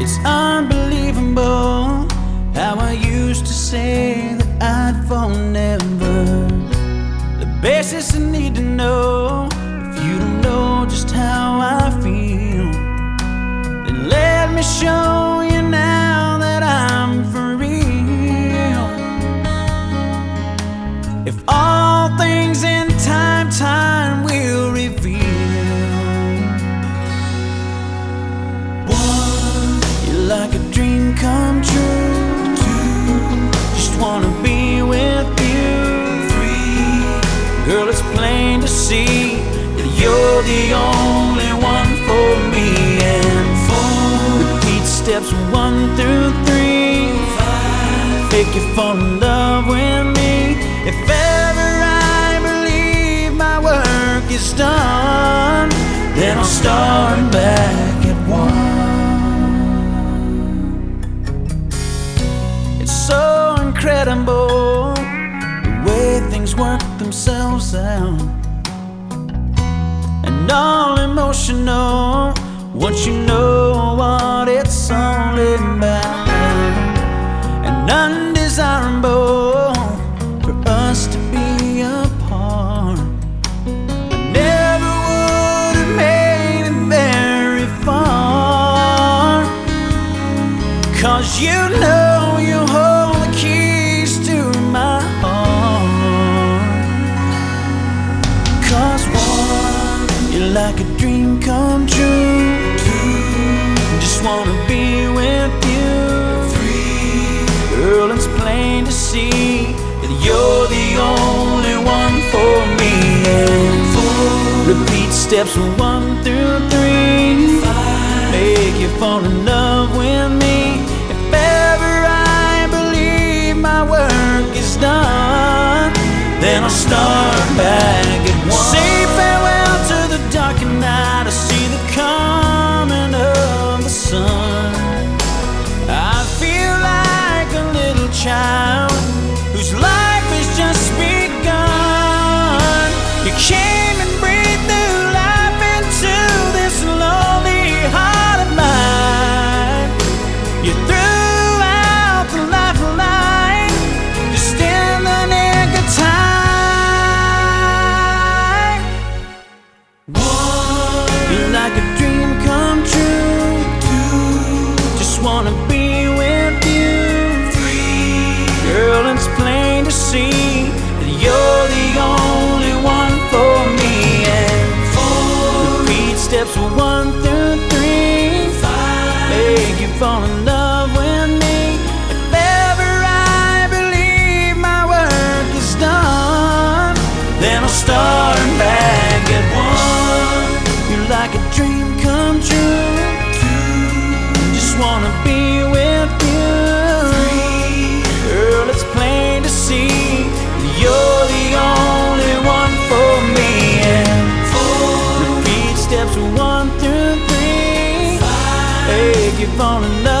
It's unbelievable how I used to say that I'd fall never. The basis I need to know. Like a dream come true. Two, just wanna be with you. Three, girl, it's plain to see that you're the only one for me. And four, repeat steps one through three. Five, make you fall in love with me. If ever I believe my work is done, then I'll start back incredible the way things work themselves out. And all emotional once you know what it's all about. And undesirable for us to be apart. I never would have made it very far. Cause you like a dream come true. Two, just wanna be with you. Three, girl, it's plain to see that you're the only one for me. And four, repeat steps one through three. Five, make you fall in love with me. If ever I believe my work is done, then I'll start one through three. Five, make you fall in love make you fall in love